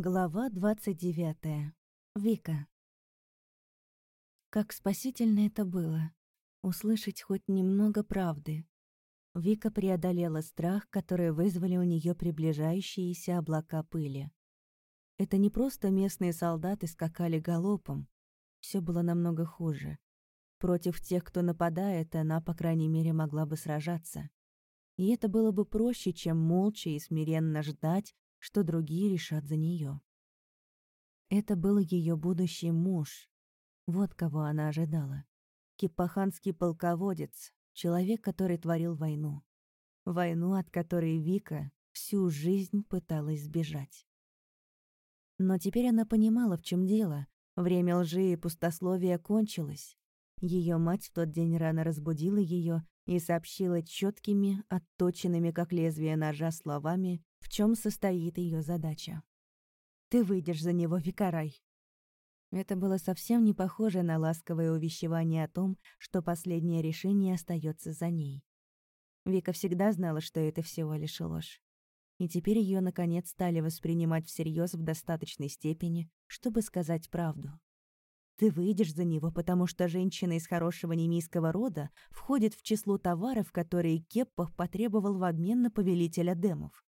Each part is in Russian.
Глава 29. Вика. Как спасительно это было — услышать хоть немного правды. Вика преодолела страх, который вызвали у нее приближающиеся облака пыли. Это не просто местные солдаты скакали галопом. Все было намного хуже. Против тех, кто нападает, она, по крайней мере, могла бы сражаться. И это было бы проще, чем молча и смиренно ждать, что другие решат за нее. Это был ее будущий муж. Вот кого она ожидала. Кипаханский полководец, человек, который творил войну. Войну, от которой Вика всю жизнь пыталась сбежать. Но теперь она понимала, в чем дело. Время лжи и пустословия кончилось. Ее мать в тот день рано разбудила ее и сообщила четкими, отточенными как лезвие ножа словами, в чем состоит ее задача. «Ты выйдешь за него, Викарай». Это было совсем не похоже на ласковое увещевание о том, что последнее решение остается за ней. Вика всегда знала, что это всего лишь ложь. И теперь ее наконец стали воспринимать всерьез в достаточной степени, чтобы сказать правду. Ты выйдешь за него, потому что женщина из хорошего немийского рода входит в число товаров, которые Кеппах потребовал в обмен на повелителя демов.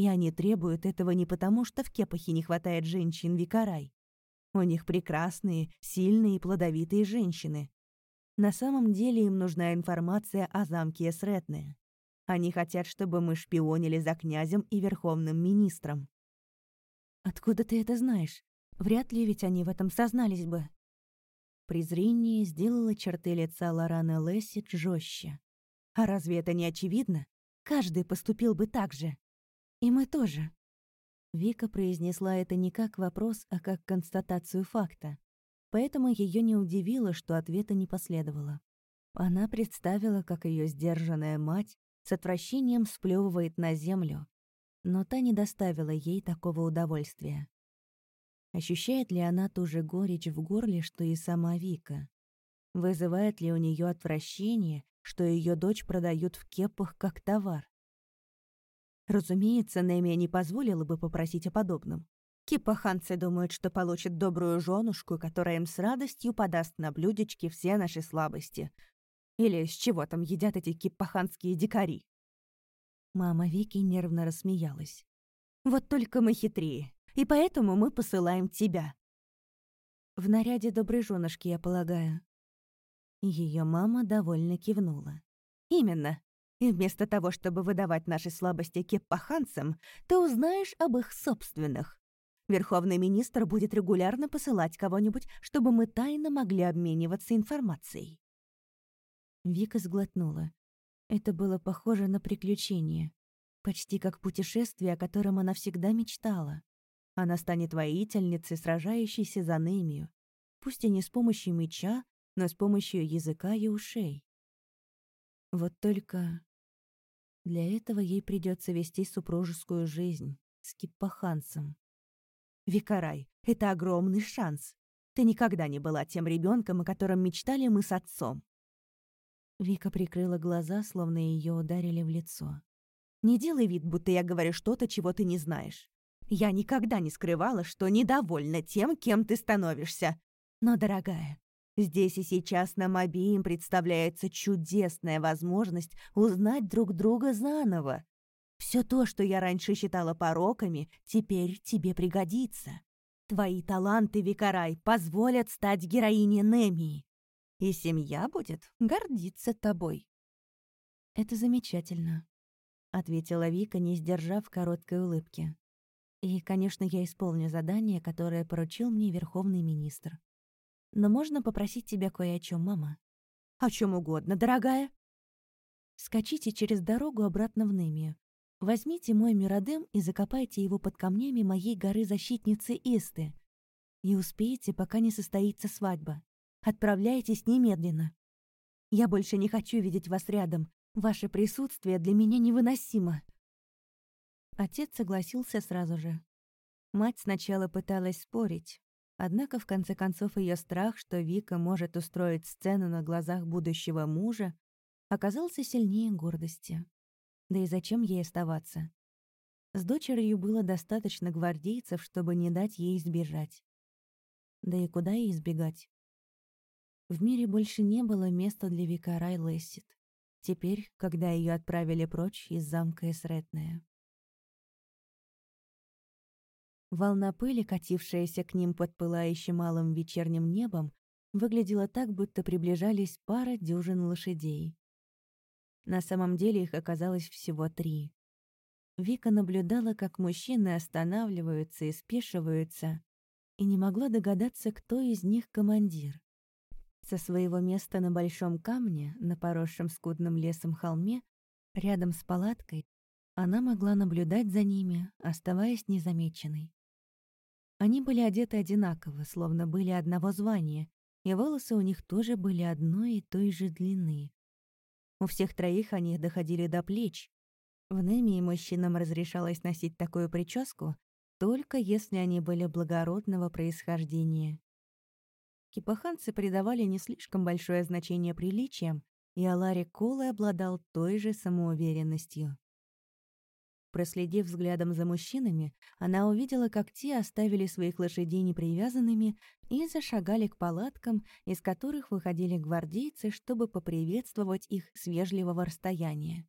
И они требуют этого не потому, что в Кепахе не хватает женщин-викарай. У них прекрасные, сильные и плодовитые женщины. На самом деле им нужна информация о замке Эсретне. Они хотят, чтобы мы шпионили за князем и верховным министром. «Откуда ты это знаешь? Вряд ли ведь они в этом сознались бы». Презрение сделало черты лица Лораны Лессидж жестче. «А разве это не очевидно? Каждый поступил бы так же. И мы тоже». Вика произнесла это не как вопрос, а как констатацию факта. Поэтому ее не удивило, что ответа не последовало. Она представила, как ее сдержанная мать с отвращением сплевывает на землю, но та не доставила ей такого удовольствия. Ощущает ли она ту же горечь в горле, что и сама Вика? Вызывает ли у нее отвращение, что ее дочь продают в кепах как товар? Разумеется, Немия не позволила бы попросить о подобном. Кипаханцы думают, что получат добрую женушку, которая им с радостью подаст на блюдечке все наши слабости. Или с чего там едят эти кипаханские дикари? Мама Вики нервно рассмеялась. «Вот только мы хитрее, и поэтому мы посылаем тебя». В наряде доброй женушки, я полагаю. Ее мама довольно кивнула. «Именно. И вместо того, чтобы выдавать наши слабости кеппаханцам, ты узнаешь об их собственных. Верховный министр будет регулярно посылать кого-нибудь, чтобы мы тайно могли обмениваться информацией». Вика сглотнула. Это было похоже на приключение. Почти как путешествие, о котором она всегда мечтала. Она станет воительницей, сражающейся за Немию. Пусть и не с помощью меча, но с помощью языка и ушей. Вот только для этого ей придется вести супружескую жизнь с киппаханцем. Викарай, это огромный шанс. Ты никогда не была тем ребенком, о котором мечтали мы с отцом. Вика прикрыла глаза, словно ее ударили в лицо. «Не делай вид, будто я говорю что-то, чего ты не знаешь. Я никогда не скрывала, что недовольна тем, кем ты становишься. Но, дорогая, Здесь и сейчас нам обеим представляется чудесная возможность узнать друг друга заново. Все то, что я раньше считала пороками, теперь тебе пригодится. Твои таланты, Викарай, позволят стать героиней Немии. И семья будет гордиться тобой. «Это замечательно», — ответила Вика, не сдержав короткой улыбки. «И, конечно, я исполню задание, которое поручил мне Верховный Министр. Но можно попросить тебя кое о чем, мама? О чем угодно, дорогая. Скачите через дорогу обратно в Немию. Возьмите мой миродем и закопайте его под камнями моей горы-защитницы Исты. И успейте, пока не состоится свадьба. Отправляйтесь немедленно. Я больше не хочу видеть вас рядом. Ваше присутствие для меня невыносимо. Отец согласился сразу же. Мать сначала пыталась спорить, Однако, в конце концов, ее страх, что Вика может устроить сцену на глазах будущего мужа, оказался сильнее гордости. Да и зачем ей оставаться? С дочерью было достаточно гвардейцев, чтобы не дать ей сбежать. Да и куда ей избегать? В мире больше не было места для Викарай Лессит. Теперь, когда ее отправили прочь из замка Эсретная. Волна пыли, катившаяся к ним под пылающим малым вечерним небом, выглядела так, будто приближались пара дюжин лошадей. На самом деле их оказалось всего три. Вика наблюдала, как мужчины останавливаются и спешиваются, и не могла догадаться, кто из них командир. Со своего места на большом камне, на поросшем скудным лесом холме, рядом с палаткой, она могла наблюдать за ними, оставаясь незамеченной. Они были одеты одинаково, словно были одного звания, и волосы у них тоже были одной и той же длины. У всех троих они доходили до плеч. В Немии мужчинам разрешалось носить такую прическу, только если они были благородного происхождения. Кипаханцы придавали не слишком большое значение приличиям, и Алари Колы обладал той же самоуверенностью. Проследив взглядом за мужчинами, она увидела, как те оставили своих лошадей непривязанными и зашагали к палаткам, из которых выходили гвардейцы, чтобы поприветствовать их с вежливого расстояния.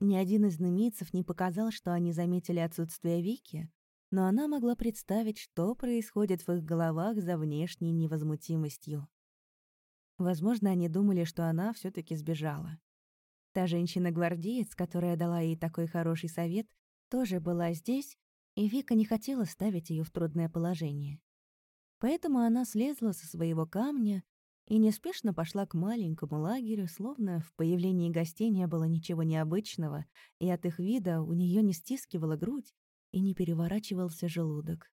Ни один из намийцев не показал, что они заметили отсутствие Вики, но она могла представить, что происходит в их головах за внешней невозмутимостью. Возможно, они думали, что она все таки сбежала. Та женщина-гвардеец, которая дала ей такой хороший совет, тоже была здесь, и Вика не хотела ставить ее в трудное положение. Поэтому она слезла со своего камня и неспешно пошла к маленькому лагерю, словно в появлении гостей не было ничего необычного, и от их вида у нее не стискивала грудь и не переворачивался желудок.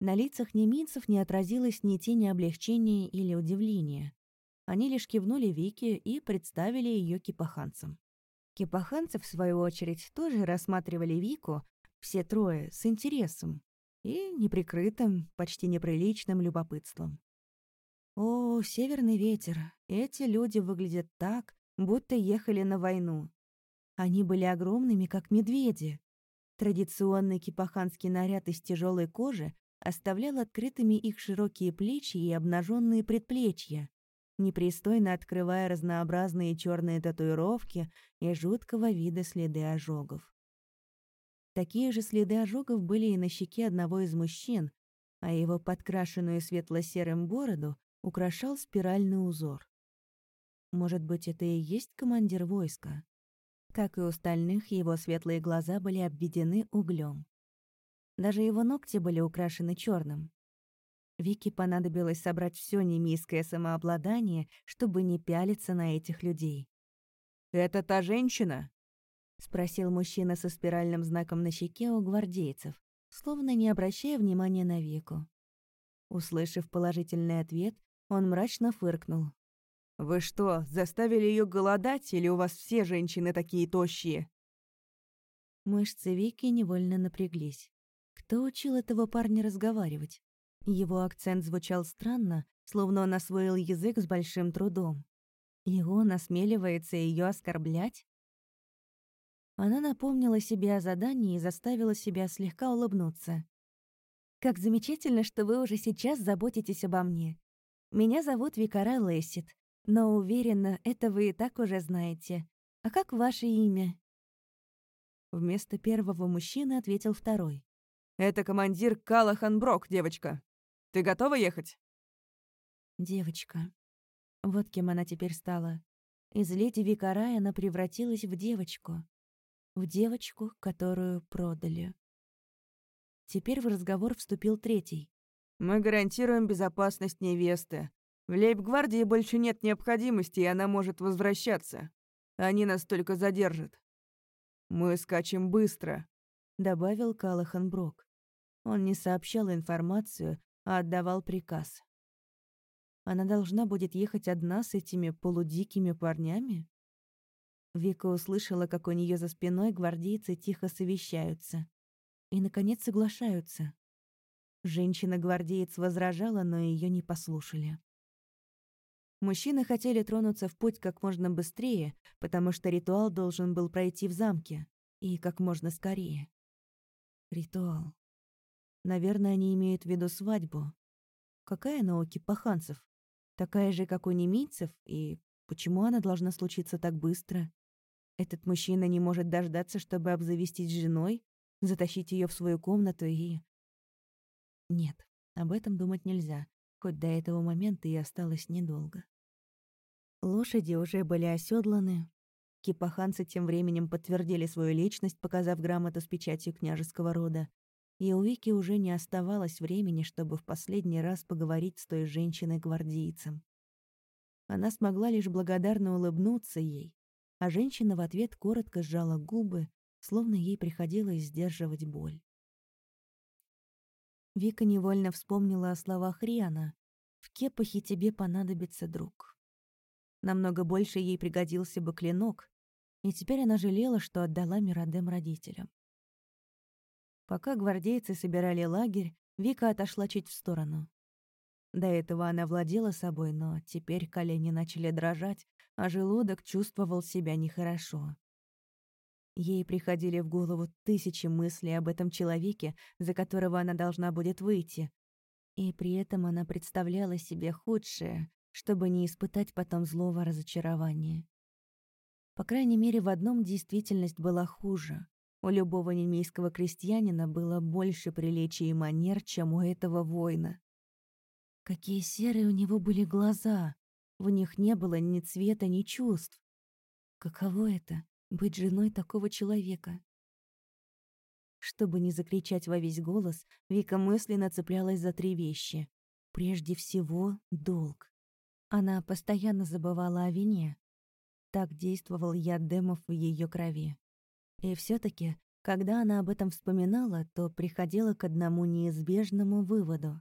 На лицах неминцев не отразилось ни тени облегчения или удивления. Они лишь кивнули Вике и представили ее кипаханцам. Кипаханцы, в свою очередь, тоже рассматривали Вику, все трое, с интересом и неприкрытым, почти неприличным любопытством. О, северный ветер, эти люди выглядят так, будто ехали на войну. Они были огромными, как медведи. Традиционный кипаханский наряд из тяжелой кожи оставлял открытыми их широкие плечи и обнаженные предплечья, непристойно открывая разнообразные черные татуировки и жуткого вида следы ожогов. Такие же следы ожогов были и на щеке одного из мужчин, а его подкрашенную светло-серым бороду украшал спиральный узор. Может быть, это и есть командир войска? Как и у остальных, его светлые глаза были обведены углем. Даже его ногти были украшены черным. Вике понадобилось собрать все немийское самообладание, чтобы не пялиться на этих людей. «Это та женщина?» — спросил мужчина со спиральным знаком на щеке у гвардейцев, словно не обращая внимания на Вику. Услышав положительный ответ, он мрачно фыркнул. «Вы что, заставили ее голодать, или у вас все женщины такие тощие?» Мышцы Вики невольно напряглись. Кто учил этого парня разговаривать? Его акцент звучал странно, словно он освоил язык с большим трудом. И он осмеливается ее оскорблять? Она напомнила себе о задании и заставила себя слегка улыбнуться. «Как замечательно, что вы уже сейчас заботитесь обо мне. Меня зовут Викара Лессит, но уверена, это вы и так уже знаете. А как ваше имя?» Вместо первого мужчины ответил второй. «Это командир Калахан Брок, девочка. Ты готова ехать?» Девочка. Вот кем она теперь стала. Из леди Викарая она превратилась в девочку. В девочку, которую продали. Теперь в разговор вступил третий. «Мы гарантируем безопасность невесты. В лейб-гвардии больше нет необходимости, и она может возвращаться. Они нас только задержат. Мы скачем быстро», — добавил Калахан Брок. Он не сообщал информацию, а отдавал приказ. Она должна будет ехать одна с этими полудикими парнями? Вика услышала, как у нее за спиной гвардейцы тихо совещаются. И, наконец, соглашаются. Женщина-гвардеец возражала, но ее не послушали. Мужчины хотели тронуться в путь как можно быстрее, потому что ритуал должен был пройти в замке. И как можно скорее. Ритуал. Наверное, они имеют в виду свадьбу. Какая она у кипаханцев? Такая же, как у немийцев? И почему она должна случиться так быстро? Этот мужчина не может дождаться, чтобы обзавестись женой, затащить ее в свою комнату и... Нет, об этом думать нельзя, хоть до этого момента и осталось недолго. Лошади уже были оседланы. Кипаханцы тем временем подтвердили свою личность, показав грамоту с печатью княжеского рода. И у Вики уже не оставалось времени, чтобы в последний раз поговорить с той женщиной-гвардейцем. Она смогла лишь благодарно улыбнуться ей, а женщина в ответ коротко сжала губы, словно ей приходилось сдерживать боль. Вика невольно вспомнила о словах Риана «В кепахе тебе понадобится друг». Намного больше ей пригодился бы клинок, и теперь она жалела, что отдала Мирадем родителям. Пока гвардейцы собирали лагерь, Вика отошла чуть в сторону. До этого она владела собой, но теперь колени начали дрожать, а желудок чувствовал себя нехорошо. Ей приходили в голову тысячи мыслей об этом человеке, за которого она должна будет выйти. И при этом она представляла себе худшее, чтобы не испытать потом злого разочарования. По крайней мере, в одном действительность была хуже. У любого немейского крестьянина было больше приличий и манер, чем у этого воина. Какие серые у него были глаза! В них не было ни цвета, ни чувств. Каково это — быть женой такого человека? Чтобы не закричать во весь голос, Вика мысленно цеплялась за три вещи. Прежде всего, долг. Она постоянно забывала о вине. Так действовал яд демов в ее крови. И все таки когда она об этом вспоминала, то приходила к одному неизбежному выводу.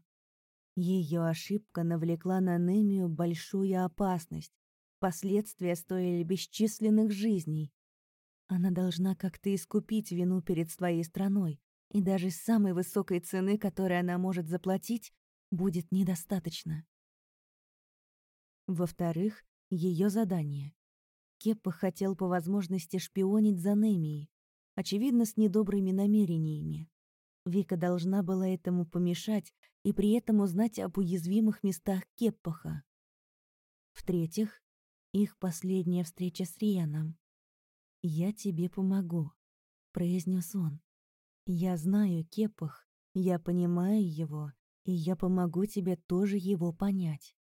Ее ошибка навлекла на Немию большую опасность. Последствия стоили бесчисленных жизней. Она должна как-то искупить вину перед своей страной, и даже самой высокой цены, которой она может заплатить, будет недостаточно. Во-вторых, ее задание. Кеппа хотел по возможности шпионить за Немией, очевидно, с недобрыми намерениями. Вика должна была этому помешать и при этом узнать об уязвимых местах Кеппаха. В-третьих, их последняя встреча с Рианом. «Я тебе помогу», — произнес он. «Я знаю Кеппах, я понимаю его, и я помогу тебе тоже его понять».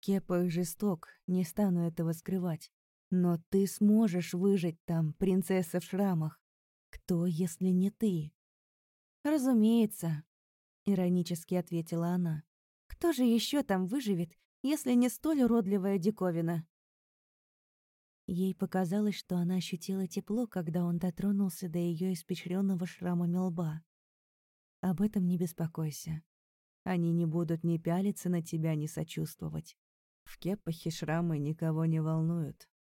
Кепа жесток, не стану этого скрывать. Но ты сможешь выжить там, принцесса в шрамах. Кто, если не ты? Разумеется, иронически ответила она. Кто же еще там выживет, если не столь уродливая диковина? Ей показалось, что она ощутила тепло, когда он дотронулся до ее испещренного шрамами лба. Об этом не беспокойся. Они не будут ни пялиться на тебя, ни сочувствовать. В кепахе шрамы никого не волнуют.